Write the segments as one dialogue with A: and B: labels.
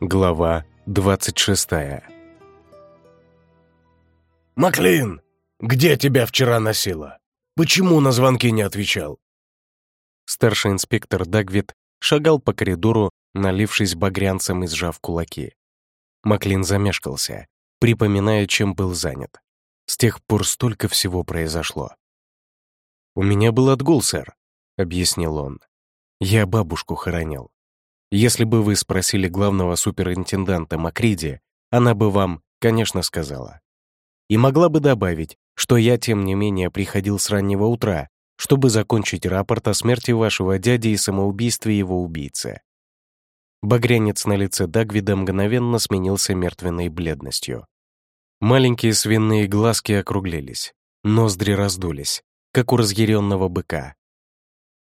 A: Глава 26
B: «Маклин, где тебя вчера носило? Почему на звонки не отвечал?»
A: Старший инспектор Дагвит шагал по коридору, налившись багрянцем и сжав кулаки. Маклин замешкался, припоминая, чем был занят. С тех пор столько всего произошло. «У меня был отгул, сэр», — объяснил он. «Я бабушку хоронил. Если бы вы спросили главного суперинтенданта Макриди, она бы вам, конечно, сказала. И могла бы добавить, что я, тем не менее, приходил с раннего утра, чтобы закончить рапорт о смерти вашего дяди и самоубийстве его убийцы. Багрянец на лице Дагвида мгновенно сменился мертвенной бледностью. Маленькие свиные глазки округлились, ноздри раздулись, как у разъяренного быка.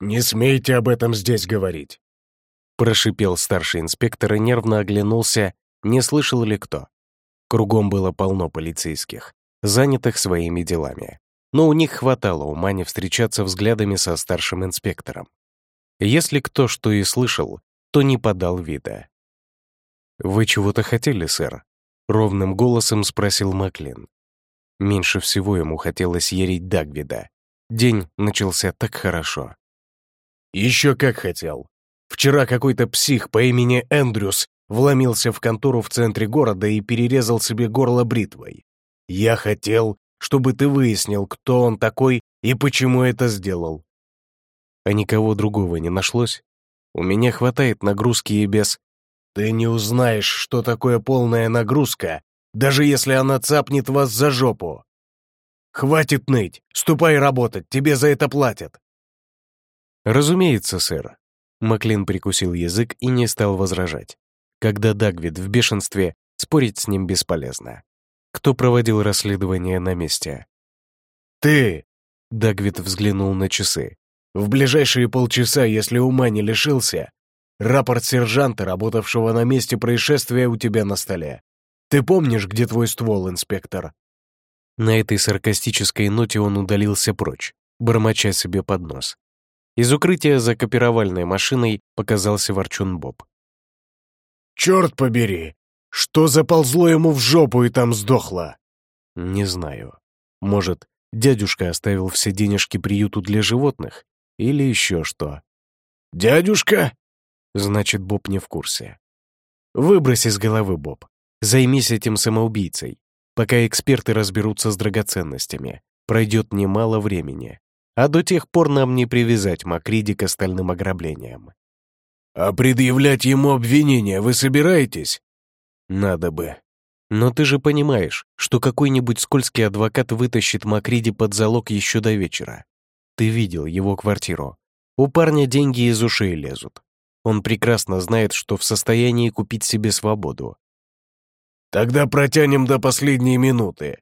B: «Не смейте об этом здесь говорить.
A: Прошипел старший инспектор и нервно оглянулся, не слышал ли кто. Кругом было полно полицейских, занятых своими делами. Но у них хватало ума не встречаться взглядами со старшим инспектором. Если кто что и слышал, то не подал вида. «Вы чего-то хотели, сэр?» — ровным голосом спросил Маклин. Меньше всего ему хотелось ерить Дагвида. День начался так хорошо.
B: «Еще как хотел. Вчера какой-то псих по имени Эндрюс вломился в контору в центре города и перерезал себе горло бритвой. Я хотел, чтобы ты выяснил, кто он такой и почему это сделал.
A: А никого другого не нашлось? У меня хватает нагрузки и без...
B: Ты не узнаешь, что такое полная нагрузка, даже если она цапнет вас за жопу. Хватит ныть, ступай работать, тебе за это платят.
A: Разумеется, сэр. Маклин прикусил язык и не стал возражать. Когда Дагвид в бешенстве, спорить с ним бесполезно. Кто проводил расследование на месте?
B: «Ты!»
A: — Дагвид взглянул на часы.
B: «В ближайшие полчаса, если ума не лишился, рапорт сержанта, работавшего на месте происшествия, у тебя на столе. Ты помнишь, где твой ствол, инспектор?»
A: На этой саркастической ноте он удалился прочь, бормоча себе под нос. Из укрытия за копировальной машиной показался ворчун Боб.
B: «Черт побери! Что заползло ему в жопу и там сдохло?»
A: «Не знаю. Может, дядюшка оставил все денежки приюту для животных? Или еще что?»
B: «Дядюшка?»
A: Значит, Боб не в курсе. «Выбрось из головы, Боб. Займись этим самоубийцей. Пока эксперты разберутся с драгоценностями, пройдет немало времени а до тех пор нам не привязать Макриди к остальным ограблениям.
B: «А предъявлять ему обвинения вы собираетесь?»
A: «Надо бы. Но ты же понимаешь, что какой-нибудь скользкий адвокат вытащит Макриди под залог еще до вечера. Ты видел его квартиру. У парня деньги из ушей лезут. Он прекрасно знает, что в состоянии купить себе свободу.
B: Тогда протянем до последней минуты.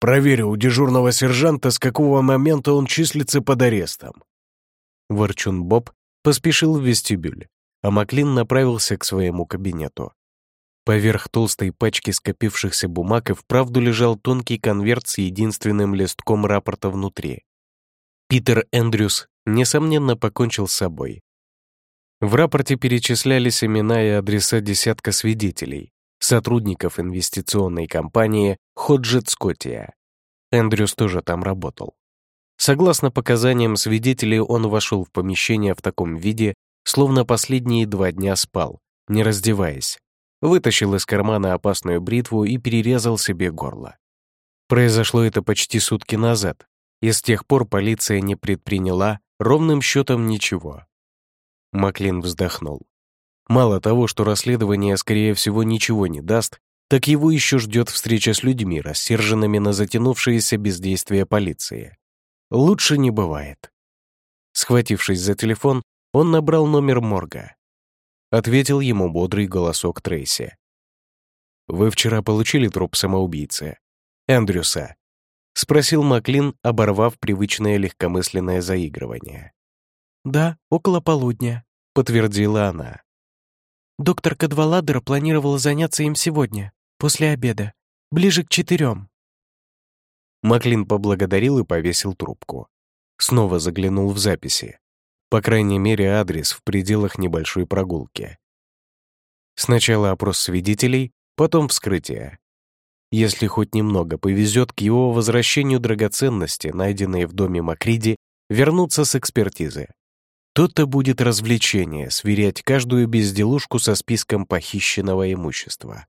B: Проверю у дежурного сержанта, с какого момента он числится под арестом».
A: Ворчун Боб поспешил в вестибюль, а Маклин направился к своему кабинету. Поверх толстой пачки скопившихся бумаг и вправду лежал тонкий конверт с единственным листком рапорта внутри. Питер Эндрюс, несомненно, покончил с собой. В рапорте перечислялись имена и адреса десятка свидетелей, сотрудников инвестиционной компании Ходжет Скотия. Эндрюс тоже там работал. Согласно показаниям свидетелей, он вошел в помещение в таком виде, словно последние два дня спал, не раздеваясь. Вытащил из кармана опасную бритву и перерезал себе горло. Произошло это почти сутки назад, и с тех пор полиция не предприняла ровным счетом ничего. Маклин вздохнул. Мало того, что расследование, скорее всего, ничего не даст, так его еще ждет встреча с людьми, рассерженными на затянувшееся бездействие полиции. Лучше не бывает. Схватившись за телефон, он набрал номер морга. Ответил ему бодрый голосок Трейси. «Вы вчера получили труп самоубийцы? Эндрюса?» — спросил Маклин, оборвав привычное легкомысленное заигрывание.
C: «Да, около полудня», — подтвердила она. Доктор Кадваладер планировал заняться им сегодня, после обеда, ближе к четырем.
A: Маклин поблагодарил и повесил трубку. Снова заглянул в записи. По крайней мере, адрес в пределах небольшой прогулки. Сначала опрос свидетелей, потом вскрытие. Если хоть немного повезет, к его возвращению драгоценности, найденные в доме Макриди, вернутся с экспертизы. То-то будет развлечение сверять каждую безделушку со списком похищенного имущества.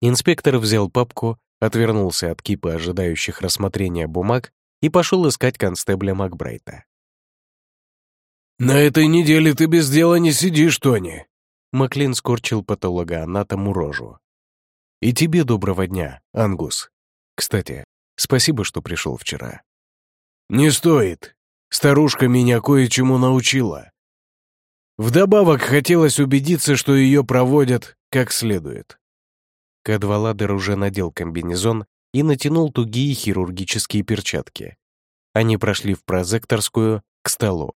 A: Инспектор взял папку, отвернулся от кипа ожидающих рассмотрения бумаг и пошел искать констебля Макбрайта.
B: «На этой неделе ты без дела не сидишь, Тони!»
A: Маклин скорчил патологоанатому рожу. «И тебе доброго дня, Ангус. Кстати, спасибо, что пришел вчера».
B: «Не стоит. Старушка меня кое-чему научила. Вдобавок хотелось убедиться, что ее проводят как следует».
A: Кадваладер уже надел комбинезон и натянул тугие хирургические перчатки. Они прошли в прозекторскую, к столу,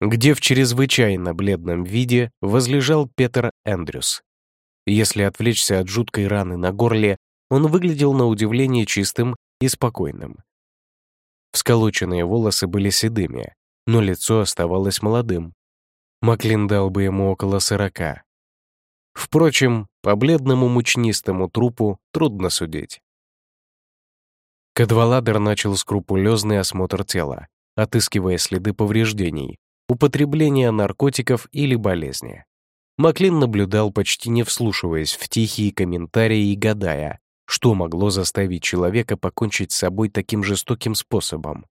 A: где в чрезвычайно бледном виде возлежал Петер Эндрюс. Если отвлечься от жуткой раны на горле, он выглядел на удивление чистым и спокойным. Всколоченные волосы были седыми, но лицо оставалось молодым. Маклин дал бы ему около сорока. Впрочем, по бледному мучнистому трупу трудно судить. Кадваладер начал скрупулезный осмотр тела, отыскивая следы повреждений, употребления наркотиков или болезни. Маклин наблюдал, почти не вслушиваясь в тихие комментарии и гадая, что могло заставить человека покончить с собой таким жестоким способом.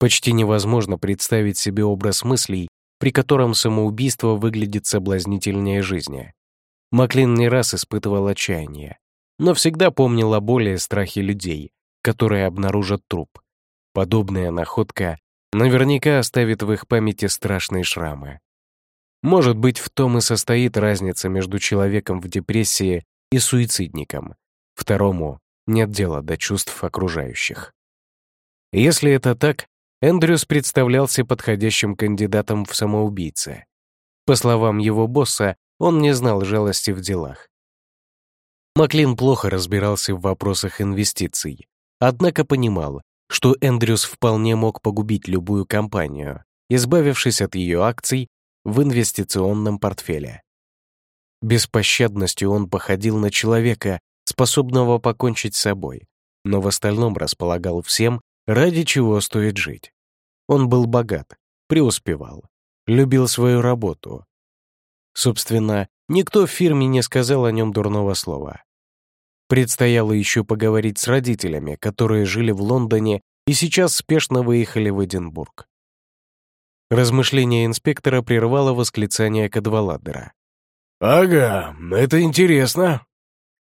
A: Почти невозможно представить себе образ мыслей, при котором самоубийство выглядит соблазнительнее жизни. Маклин не раз испытывал отчаяние, но всегда помнил о боли страхе людей, которые обнаружат труп. Подобная находка наверняка оставит в их памяти страшные шрамы. Может быть, в том и состоит разница между человеком в депрессии и суицидником. Второму нет дела до чувств окружающих. Если это так, Эндрюс представлялся подходящим кандидатом в самоубийцы. По словам его босса, он не знал жалости в делах. Маклин плохо разбирался в вопросах инвестиций, однако понимал, что Эндрюс вполне мог погубить любую компанию, избавившись от ее акций в инвестиционном портфеле. Беспощадностью он походил на человека, способного покончить с собой, но в остальном располагал всем, ради чего стоит жить. Он был богат, преуспевал, любил свою работу. Собственно, никто в фирме не сказал о нем дурного слова. Предстояло еще поговорить с родителями, которые жили в Лондоне и сейчас спешно выехали в Эдинбург. Размышление инспектора прервало восклицание Кадваладера.
B: «Ага, это интересно».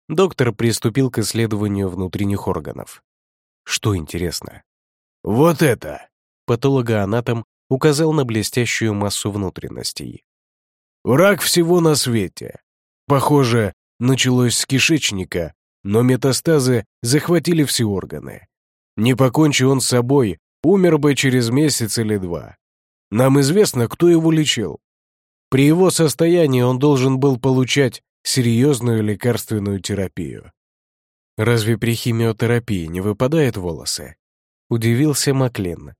A: Доктор приступил к исследованию внутренних органов. Что интересно?
B: «Вот это!»
A: Патологоанатом указал на блестящую массу внутренностей.
B: «Враг всего на свете. Похоже, началось с кишечника, но метастазы захватили все органы. Не покончи он с собой, умер бы через месяц или два. Нам известно, кто его лечил. При его состоянии он должен был получать серьезную лекарственную терапию.
A: «Разве при химиотерапии не выпадают волосы?» — удивился Маклин.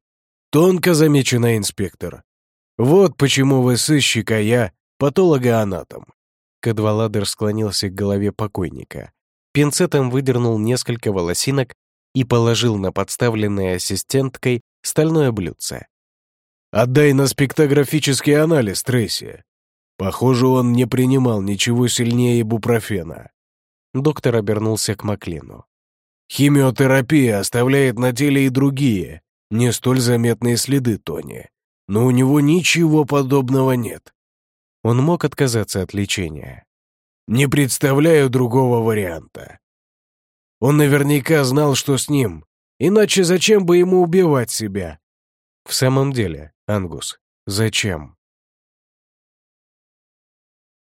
B: «Тонко замечено, инспектор. Вот почему вы сыщик, а я патологоанатом».
A: Кадваладер склонился к голове покойника, пинцетом выдернул несколько волосинок и положил на подставленное ассистенткой стальное блюдце.
B: Отдай на спектографический анализ, Трейси. Похоже, он не принимал ничего сильнее ибупрофена.
A: Доктор обернулся к Маклину.
B: Химиотерапия оставляет на теле и другие, не столь заметные следы Тони. Но у него ничего подобного нет.
A: Он мог отказаться от лечения.
B: Не представляю другого варианта. Он наверняка знал, что с ним, иначе зачем бы ему убивать себя?
A: В самом деле, Ангус, зачем?